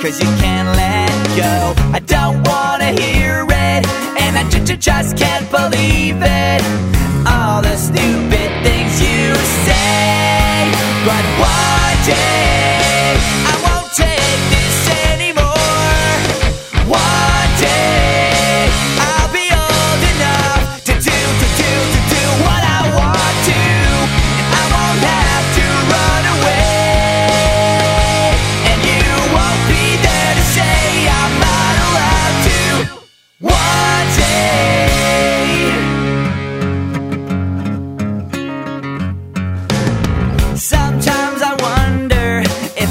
cause you can't let go. I don't wanna hear it, and I j- j- just can't believe it. All the stupid things you say, but one day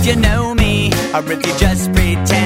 you know me. Or if you just pretend